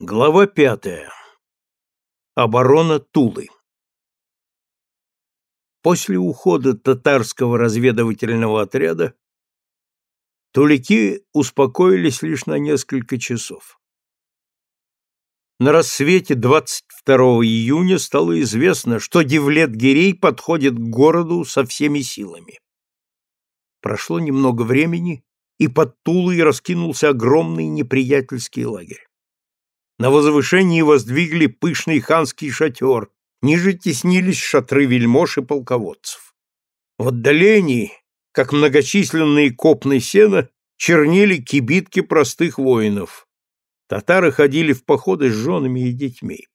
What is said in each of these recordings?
Глава пятая. Оборона Тулы. После ухода татарского разведывательного отряда тулики успокоились лишь на несколько часов. На рассвете 22 июня стало известно, что Девлет-Гирей подходит к городу со всеми силами. Прошло немного времени, и под Тулой раскинулся огромный неприятельский лагерь. На возвышении воздвигли пышный ханский шатер, ниже теснились шатры вельмож и полководцев. В отдалении, как многочисленные копны сена, чернели кибитки простых воинов. Татары ходили в походы с женами и детьми.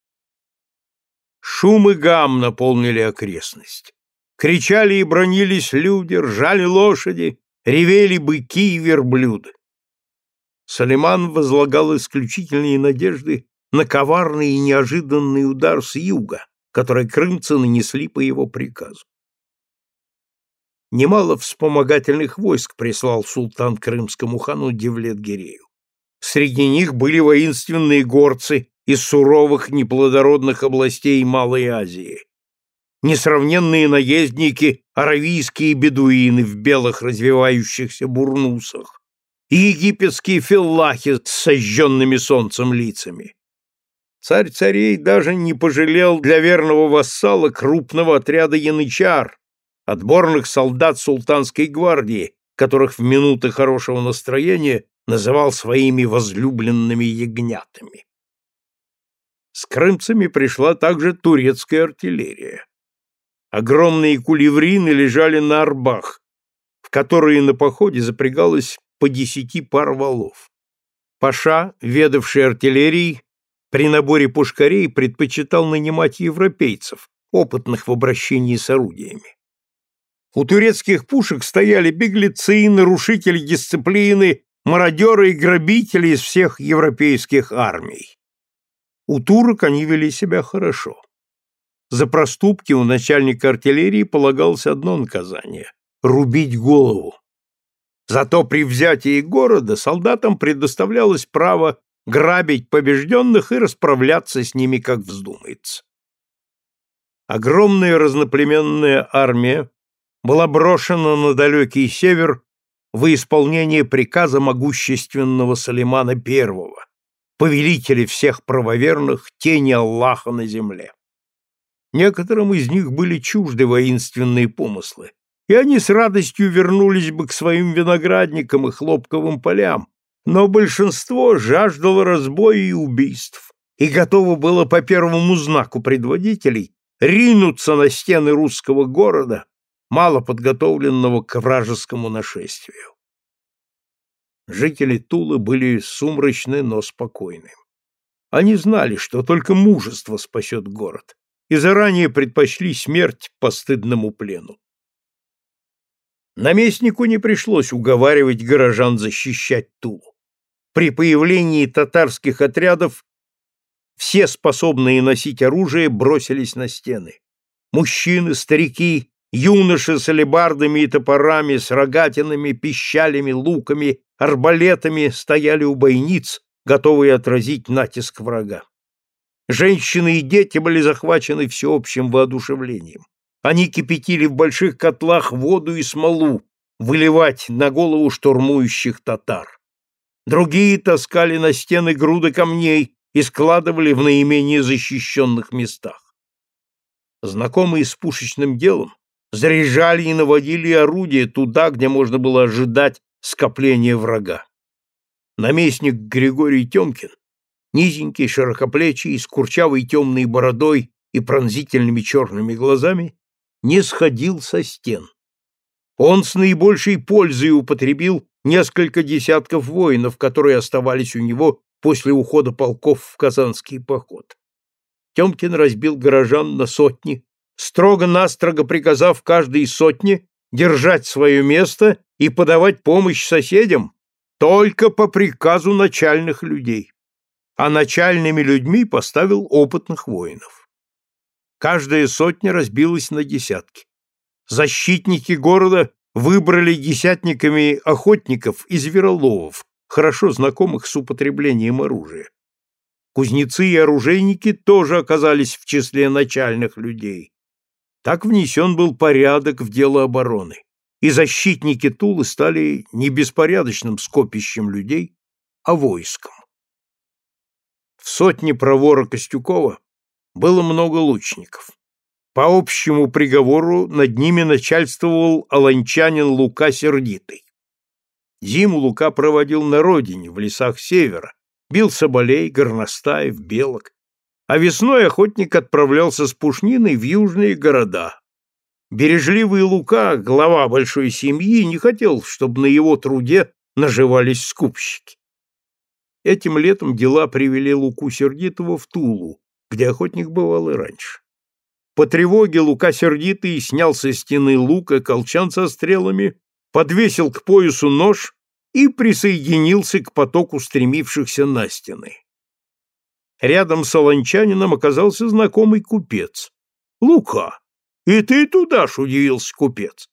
Шум и гам наполнили окрестность. Кричали и бронились люди, ржали лошади, ревели быки и верблюды. Салиман возлагал исключительные надежды на коварный и неожиданный удар с юга, который крымцы нанесли по его приказу. Немало вспомогательных войск прислал султан крымскому хану Девлет-Гирею. Среди них были воинственные горцы из суровых неплодородных областей Малой Азии, несравненные наездники аравийские бедуины в белых развивающихся бурнусах, и египетские филлахи с сожженными солнцем лицами. Царь царей даже не пожалел для верного вассала крупного отряда янычар, отборных солдат султанской гвардии, которых в минуты хорошего настроения называл своими возлюбленными ягнятами. С крымцами пришла также турецкая артиллерия. Огромные кулеврины лежали на арбах, в которые на походе запрягалось по десяти пар валов. Паша, ведавший артиллерией, при наборе пушкарей предпочитал нанимать европейцев, опытных в обращении с орудиями. У турецких пушек стояли беглецы, нарушители дисциплины, мародеры и грабители из всех европейских армий. У турок они вели себя хорошо. За проступки у начальника артиллерии полагалось одно наказание — рубить голову. Зато при взятии города солдатам предоставлялось право грабить побежденных и расправляться с ними, как вздумается. Огромная разноплеменная армия была брошена на далекий север во исполнение приказа могущественного Салимана I, повелителя всех правоверных, тени Аллаха на земле. Некоторым из них были чужды воинственные помыслы, и они с радостью вернулись бы к своим виноградникам и хлопковым полям, но большинство жаждало разбоя и убийств и готово было по первому знаку предводителей ринуться на стены русского города, мало подготовленного к вражескому нашествию. Жители Тулы были сумрачны, но спокойны. Они знали, что только мужество спасет город, и заранее предпочли смерть постыдному плену. Наместнику не пришлось уговаривать горожан защищать Тулу. При появлении татарских отрядов все способные носить оружие бросились на стены. Мужчины, старики, юноши с алебардами и топорами, с рогатинами, пищалями, луками, арбалетами стояли у бойниц, готовые отразить натиск врага. Женщины и дети были захвачены всеобщим воодушевлением. Они кипятили в больших котлах воду и смолу, выливать на голову штурмующих татар. Другие таскали на стены груды камней и складывали в наименее защищенных местах. Знакомые с пушечным делом заряжали и наводили орудия туда, где можно было ожидать скопления врага. Наместник Григорий Темкин, низенький, широкоплечий, с курчавой темной бородой и пронзительными черными глазами, не сходил со стен. Он с наибольшей пользой употребил несколько десятков воинов, которые оставались у него после ухода полков в Казанский поход. Темкин разбил горожан на сотни, строго-настрого приказав каждой сотне держать свое место и подавать помощь соседям только по приказу начальных людей. А начальными людьми поставил опытных воинов. Каждая сотня разбилась на десятки. Защитники города выбрали десятниками охотников и звероловов, хорошо знакомых с употреблением оружия. Кузнецы и оружейники тоже оказались в числе начальных людей. Так внесен был порядок в дело обороны, и защитники Тулы стали не беспорядочным скопищем людей, а войском. В сотне провора Костюкова было много лучников. По общему приговору над ними начальствовал аланчанин Лука Сердитый. Зиму Лука проводил на родине, в лесах севера, бил соболей, горностаев, белок, а весной охотник отправлялся с пушниной в южные города. Бережливый Лука, глава большой семьи, не хотел, чтобы на его труде наживались скупщики. Этим летом дела привели Луку Сердитого в Тулу, где охотник бывал и раньше. По тревоге Лука Сердитый снял со стены лука колчан со стрелами, подвесил к поясу нож и присоединился к потоку стремившихся на стены. Рядом с оланчанином оказался знакомый купец. «Лука, и ты туда ж?» — удивился купец.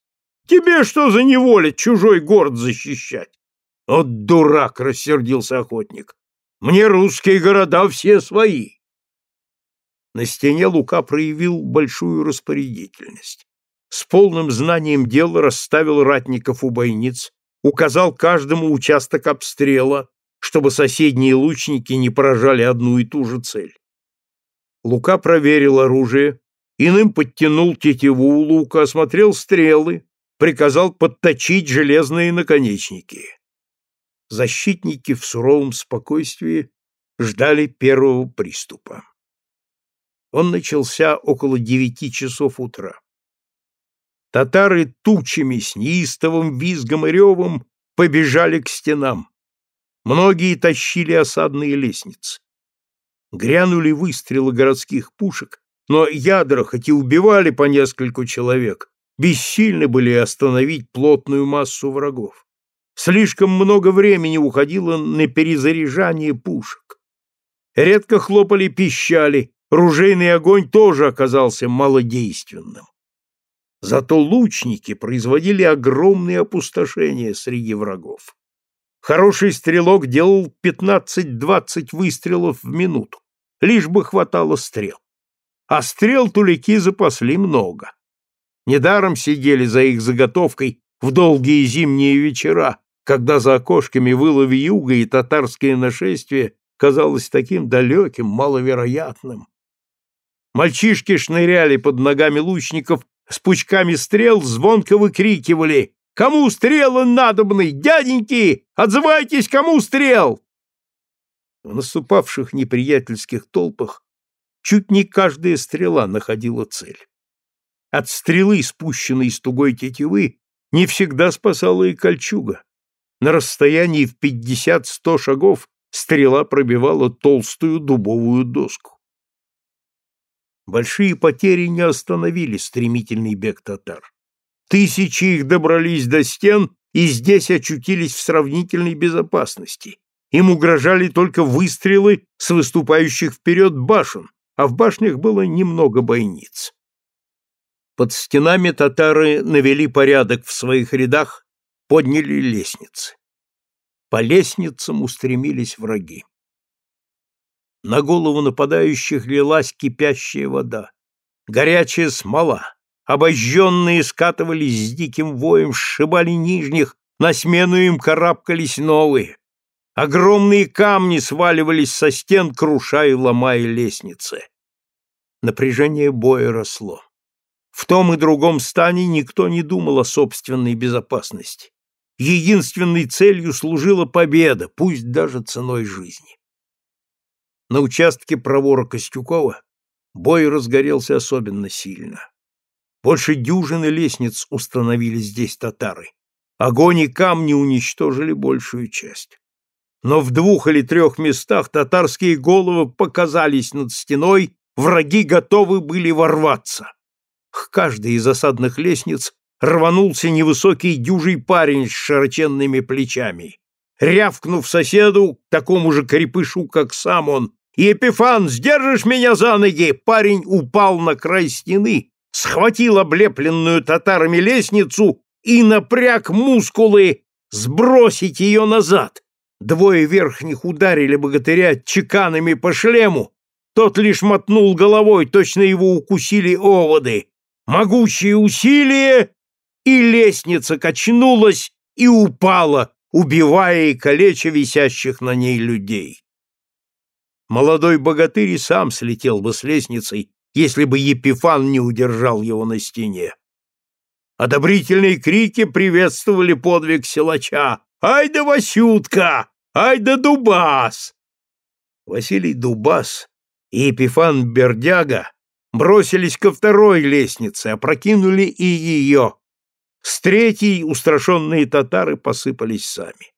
«Тебе что за неволя чужой город защищать?» «Вот дурак!» — рассердился охотник. «Мне русские города все свои!» На стене Лука проявил большую распорядительность. С полным знанием дела расставил ратников у бойниц, указал каждому участок обстрела, чтобы соседние лучники не поражали одну и ту же цель. Лука проверил оружие, иным подтянул тетиву у лука, осмотрел стрелы, приказал подточить железные наконечники. Защитники в суровом спокойствии ждали первого приступа. Он начался около девяти часов утра. Татары тучами с неистовым визгом и ревом побежали к стенам. Многие тащили осадные лестницы. Грянули выстрелы городских пушек, но ядра, хоть и убивали по нескольку человек, бессильны были остановить плотную массу врагов. Слишком много времени уходило на перезаряжание пушек. Редко хлопали пищали, ружейный огонь тоже оказался малодейственным. Зато лучники производили огромные опустошения среди врагов. Хороший стрелок делал 15-20 выстрелов в минуту, лишь бы хватало стрел. А стрел тулики запасли много. Недаром сидели за их заготовкой в долгие зимние вечера, когда за окошками выло вьюга и татарское нашествие казалось таким далеким, маловероятным. Мальчишки шныряли под ногами лучников с пучками стрел звонко выкрикивали «Кому стрелы надобны? Дяденьки! Отзывайтесь, кому стрел!» В наступавших неприятельских толпах чуть не каждая стрела находила цель. От стрелы, спущенной с тугой тетивы, не всегда спасала и кольчуга. На расстоянии в пятьдесят-сто шагов стрела пробивала толстую дубовую доску. Большие потери не остановили стремительный бег татар. Тысячи их добрались до стен и здесь очутились в сравнительной безопасности. Им угрожали только выстрелы с выступающих вперед башен, а в башнях было немного бойниц. Под стенами татары навели порядок в своих рядах, подняли лестницы. По лестницам устремились враги. На голову нападающих лилась кипящая вода. Горячая смола. Обожженные скатывались с диким воем, сшибали нижних, на смену им карабкались новые. Огромные камни сваливались со стен, крушая и ломая лестницы. Напряжение боя росло. В том и другом стане никто не думал о собственной безопасности. Единственной целью служила победа, пусть даже ценой жизни. На участке провора Костюкова бой разгорелся особенно сильно. Больше дюжины лестниц установили здесь татары. Огонь и камни уничтожили большую часть. Но в двух или трех местах татарские головы показались над стеной, враги готовы были ворваться. К каждой из осадных лестниц рванулся невысокий дюжий парень с широченными плечами. Рявкнув соседу, такому же крепышу, как сам он, «Епифан, сдержишь меня за ноги!» Парень упал на край стены, схватил облепленную татарами лестницу и напряг мускулы сбросить ее назад. Двое верхних ударили богатыря чеканами по шлему. Тот лишь мотнул головой, точно его укусили оводы. Могучие усилия, и лестница качнулась и упала, убивая и калеча висящих на ней людей. Молодой богатырь и сам слетел бы с лестницей, если бы Епифан не удержал его на стене. Одобрительные крики приветствовали подвиг силача. «Ай да Васютка! Ай да Дубас!» Василий Дубас и Епифан Бердяга бросились ко второй лестнице, опрокинули и ее. С третьей устрашенные татары посыпались сами.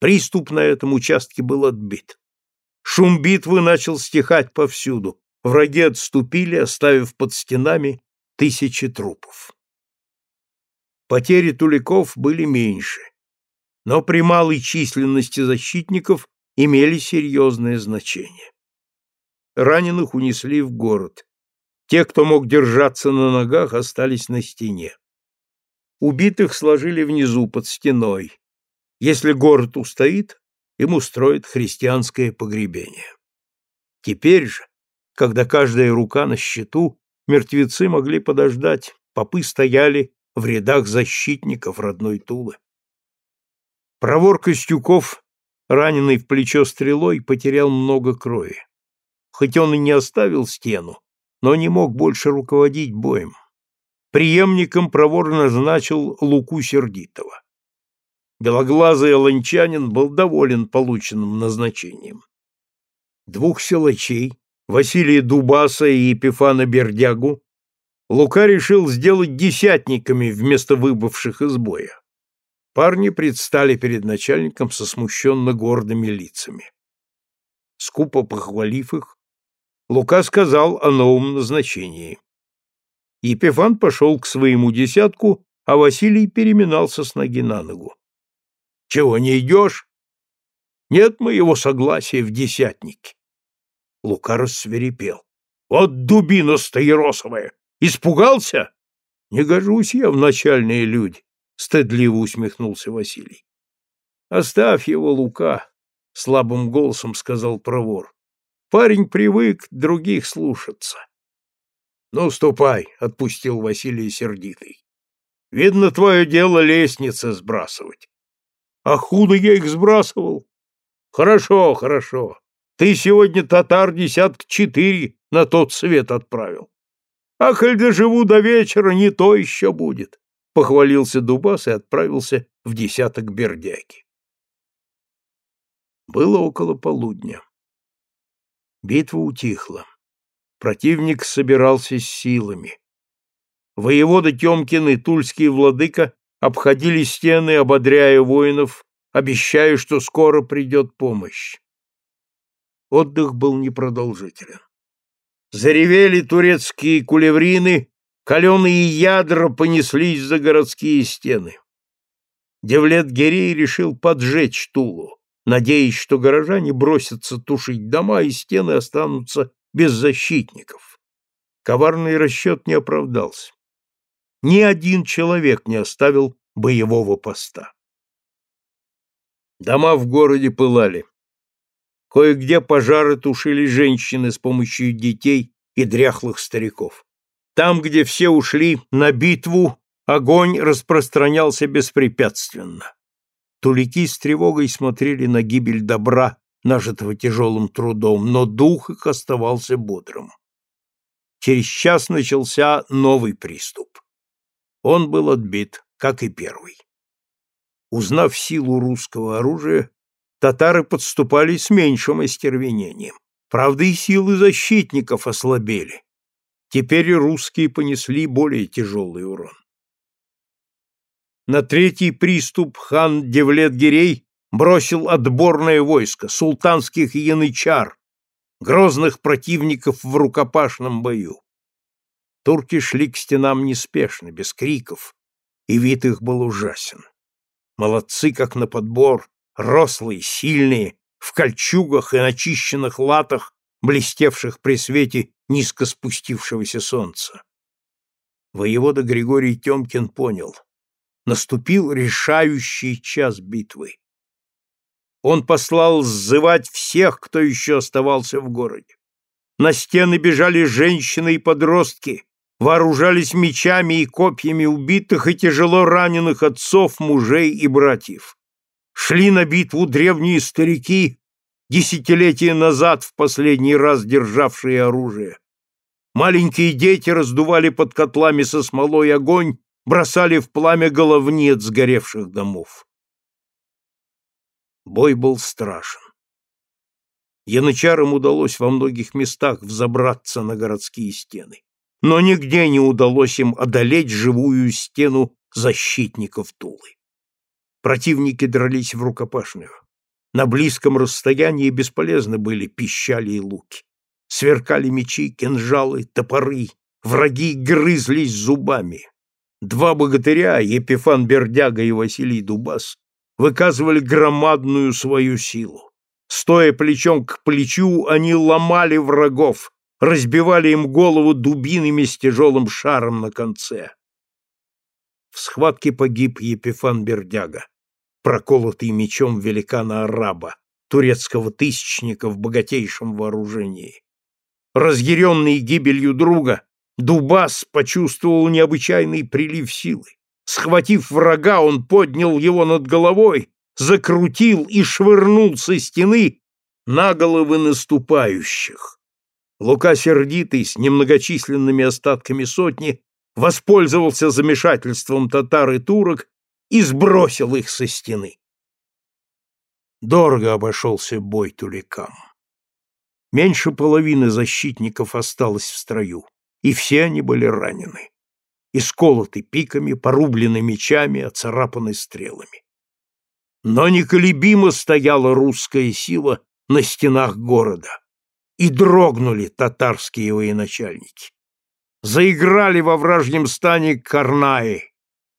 Приступ на этом участке был отбит. Шум битвы начал стихать повсюду. Враги отступили, оставив под стенами тысячи трупов. Потери туликов были меньше, но при малой численности защитников имели серьезное значение. Раненых унесли в город. Те, кто мог держаться на ногах, остались на стене. Убитых сложили внизу под стеной. Если город устоит, им устроят христианское погребение. Теперь же, когда каждая рука на счету, мертвецы могли подождать, попы стояли в рядах защитников родной Тулы. Провор Костюков, раненый в плечо стрелой, потерял много крови. Хоть он и не оставил стену, но не мог больше руководить боем. Приемником Провор назначил Луку Сердитова. Белоглазый ланчанин был доволен полученным назначением. Двух силачей, Василия Дубаса и Епифана Бердягу, Лука решил сделать десятниками вместо выбывших из боя. Парни предстали перед начальником со смущенно гордыми лицами. Скупо похвалив их, Лука сказал о новом назначении. Епифан пошел к своему десятку, а Василий переминался с ноги на ногу. — Чего, не идешь? — Нет моего согласия в десятнике. Лука рассверепел. — Вот дубина стаиросовая! Испугался? Не гожусь я в начальные люди, стыдливо усмехнулся Василий. Оставь его, Лука, слабым голосом сказал Провор. Парень привык других слушаться. Ну, ступай, отпустил Василий сердитый. Видно, твое дело лестницы сбрасывать. А худо я их сбрасывал. Хорошо, хорошо. Ты сегодня татар десятка четыре на тот свет отправил. А коль доживу до вечера, не то еще будет, — похвалился Дубас и отправился в десяток бердяки. Было около полудня. Битва утихла. Противник собирался с силами. Воевода Темкин и тульский владыка обходили стены, ободряя воинов, обещая, что скоро придет помощь. Отдых был непродолжителен. Заревели турецкие кулеврины, каленые ядра понеслись за городские стены. Девлет-Герей решил поджечь Тулу, надеясь, что горожане бросятся тушить дома, и стены останутся без защитников. Коварный расчет не оправдался. Ни один человек не оставил боевого поста. Дома в городе пылали. Кое-где пожары тушили женщины с помощью детей и дряхлых стариков. Там, где все ушли на битву, огонь распространялся беспрепятственно. Тулики с тревогой смотрели на гибель добра, нажитого тяжелым трудом, но дух их оставался бодрым. Через час начался новый приступ. Он был отбит, как и первый. Узнав силу русского оружия, татары подступали с меньшим остервенением. Правда, и силы защитников ослабели. Теперь и русские понесли более тяжелый урон. На третий приступ хан Девлет-Гирей бросил отборное войско султанских янычар, грозных противников в рукопашном бою. Турки шли к стенам неспешно, без криков, и вид их был ужасен. Молодцы, как на подбор, рослые, сильные, в кольчугах и начищенных латах, блестевших при свете низко спустившегося солнца. Воевода Григорий Тёмкин понял. Наступил решающий час битвы. Он послал сзывать всех, кто еще оставался в городе. На стены бежали женщины и подростки, вооружались мечами и копьями убитых и тяжело раненых отцов, мужей и братьев. Шли на битву древние старики, десятилетия назад в последний раз державшие оружие. Маленькие дети раздували под котлами со смолой огонь, бросали в пламя головнет сгоревших домов. Бой был страшен. Янычарам удалось во многих местах взобраться на городские стены, но нигде не удалось им одолеть живую стену защитников Тулы. Противники дрались в рукопашную. На близком расстоянии бесполезны были пищали и луки. Сверкали мечи, кинжалы, топоры. Враги грызлись зубами. Два богатыря, Епифан Бердяга и Василий Дубас, выказывали громадную свою силу. Стоя плечом к плечу, они ломали врагов, разбивали им голову дубинами с тяжелым шаром на конце. В схватке погиб Епифан Бердяга проколотый мечом великана-араба, турецкого тысячника в богатейшем вооружении. Разъяренный гибелью друга, Дубас почувствовал необычайный прилив силы. Схватив врага, он поднял его над головой, закрутил и швырнул со стены на головы наступающих. Лука сердитый, с немногочисленными остатками сотни, воспользовался замешательством татар и турок и сбросил их со стены. Дорого обошелся бой туликам. Меньше половины защитников осталось в строю, и все они были ранены. Исколоты пиками, порублены мечами, оцарапаны стрелами. Но неколебимо стояла русская сила на стенах города, и дрогнули татарские военачальники. Заиграли во вражьем стане карнаи,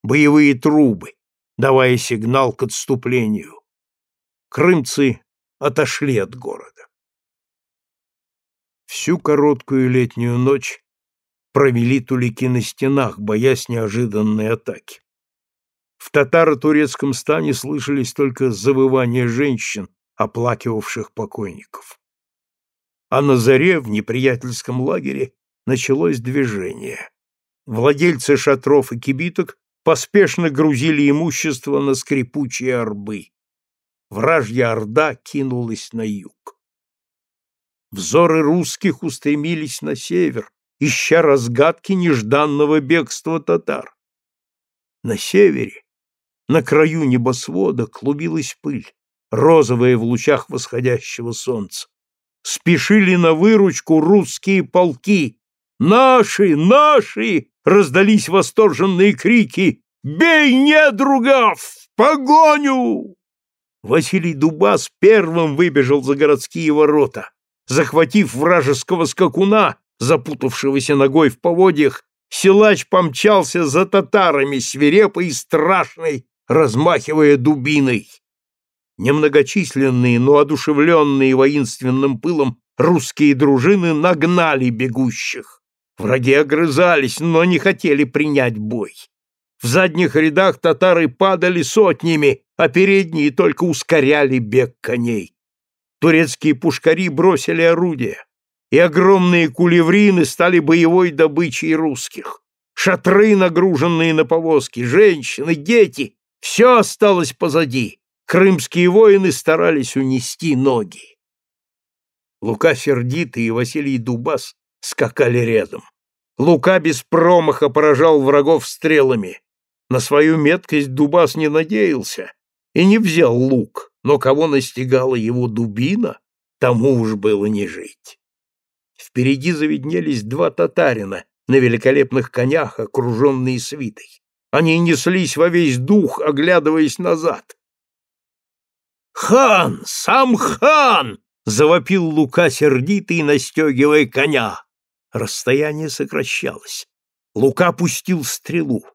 боевые трубы, давая сигнал к отступлению. Крымцы отошли от города. Всю короткую летнюю ночь провели тулики на стенах, боясь неожиданной атаки. В татаро-турецком стане слышались только завывания женщин, оплакивавших покойников. А на заре в неприятельском лагере началось движение. Владельцы шатров и кибиток поспешно грузили имущество на скрипучие орбы. Вражья орда кинулась на юг. Взоры русских устремились на север, ища разгадки нежданного бегства татар. На севере, на краю небосвода, клубилась пыль, розовая в лучах восходящего солнца. Спешили на выручку русские полки. «Наши! Наши!» раздались восторженные крики «Бей недругов! В погоню!» Василий Дубас первым выбежал за городские ворота. Захватив вражеского скакуна, запутавшегося ногой в поводьях, силач помчался за татарами, свирепой и страшной, размахивая дубиной. Немногочисленные, но одушевленные воинственным пылом русские дружины нагнали бегущих. Враги огрызались, но не хотели принять бой. В задних рядах татары падали сотнями, а передние только ускоряли бег коней. Турецкие пушкари бросили орудия, и огромные кулеврины стали боевой добычей русских. Шатры, нагруженные на повозки, женщины, дети — все осталось позади. Крымские воины старались унести ноги. Лука Сердитый и Василий Дубас скакали рядом. Лука без промаха поражал врагов стрелами. На свою меткость Дубас не надеялся и не взял лук, но кого настигала его дубина, тому уж было не жить. Впереди завиднелись два татарина на великолепных конях, окруженные свитой. Они неслись во весь дух, оглядываясь назад. «Хан! Сам хан!» — завопил Лука сердитый, настегивая коня. Расстояние сокращалось. Лука пустил стрелу.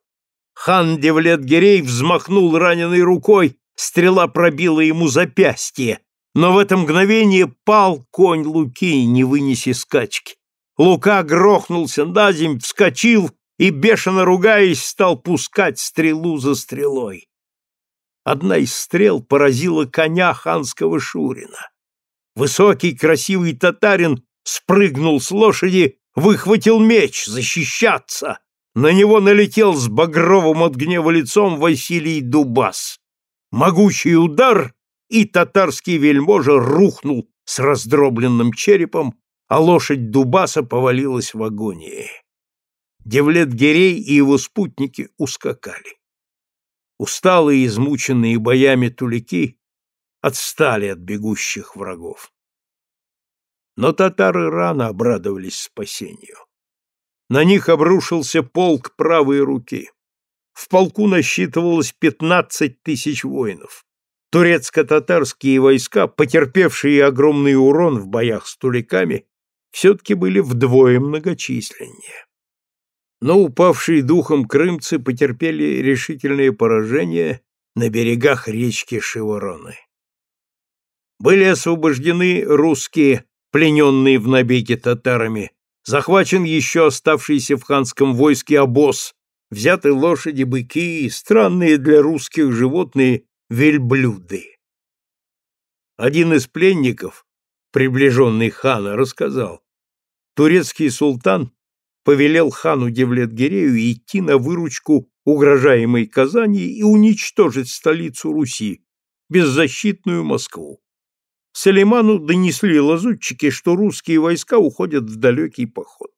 Хан Девлет-Гирей взмахнул раненой рукой, стрела пробила ему запястье, но в это мгновение пал конь Луки, не вынеси скачки. Лука грохнулся на земь, вскочил и, бешено ругаясь, стал пускать стрелу за стрелой. Одна из стрел поразила коня ханского Шурина. Высокий красивый татарин спрыгнул с лошади, выхватил меч защищаться. На него налетел с багровым от гнева лицом Василий Дубас. Могучий удар, и татарский вельможа рухнул с раздробленным черепом, а лошадь Дубаса повалилась в агонии. Девлет-Гирей и его спутники ускакали. Усталые и измученные боями тулики отстали от бегущих врагов. Но татары рано обрадовались спасению. На них обрушился полк правой руки. В полку насчитывалось пятнадцать тысяч воинов. Турецко-татарские войска, потерпевшие огромный урон в боях с туликами, все-таки были вдвое многочисленнее. Но упавшие духом крымцы потерпели решительное поражение на берегах речки Шивороны. Были освобождены русские, плененные в набеге татарами, захвачен еще оставшийся в ханском войске обоз, взяты лошади, быки и странные для русских животные вельблюды. Один из пленников, приближенный хана, рассказал, турецкий султан повелел хану Девлет-Гирею идти на выручку угрожаемой Казани и уничтожить столицу Руси, беззащитную Москву. Салиману донесли лазутчики, что русские войска уходят в далекий поход.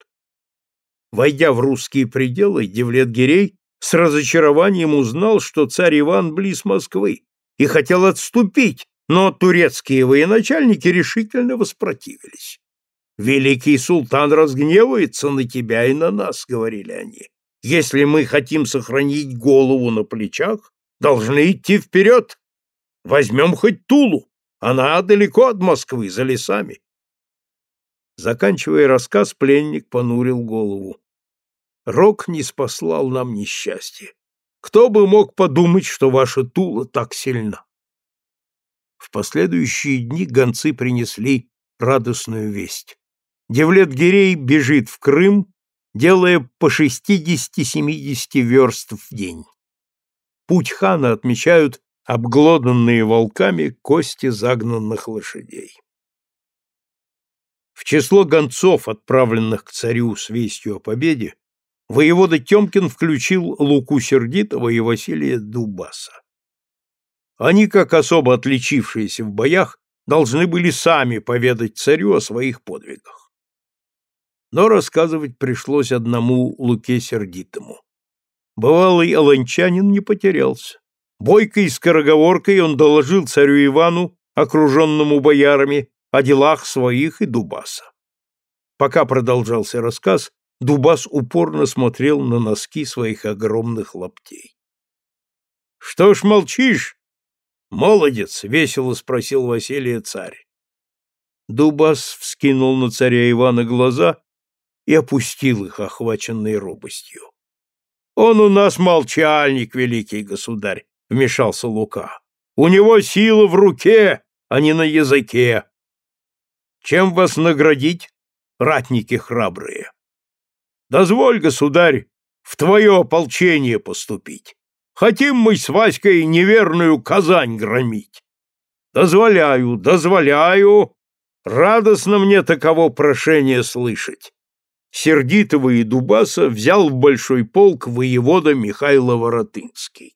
Войдя в русские пределы, Девлет-Гирей с разочарованием узнал, что царь Иван близ Москвы и хотел отступить, но турецкие военачальники решительно воспротивились. «Великий султан разгневается на тебя и на нас», — говорили они. «Если мы хотим сохранить голову на плечах, должны идти вперед. Возьмем хоть Тулу. Она далеко от Москвы, за лесами. Заканчивая рассказ, пленник понурил голову. Рок не спаслал нам несчастье. Кто бы мог подумать, что ваша Тула так сильна? В последующие дни гонцы принесли радостную весть. Девлет-Гирей бежит в Крым, делая по 60-70 верст в день. Путь хана отмечают обглоданные волками кости загнанных лошадей. В число гонцов, отправленных к царю с вестью о победе, воевода Тёмкин включил Луку Сердитова и Василия Дубаса. Они, как особо отличившиеся в боях, должны были сами поведать царю о своих подвигах. Но рассказывать пришлось одному Луке Сердитому. Бывалый аланчанин не потерялся. Бойкой скороговоркой он доложил царю Ивану, окруженному боярами, о делах своих и Дубаса. Пока продолжался рассказ, Дубас упорно смотрел на носки своих огромных лаптей. — Что ж молчишь? — Молодец! — весело спросил Василия царь. Дубас вскинул на царя Ивана глаза и опустил их, охваченные робостью. — Он у нас молчальник, великий государь, — вмешался Лука. «У него сила в руке, а не на языке. Чем вас наградить, ратники храбрые? Дозволь, государь, в твое ополчение поступить. Хотим мы с Васькой неверную Казань громить. Дозволяю, дозволяю. Радостно мне таково прошение слышать. Сердитого и Дубаса взял в большой полк воевода Михайло Воротынский.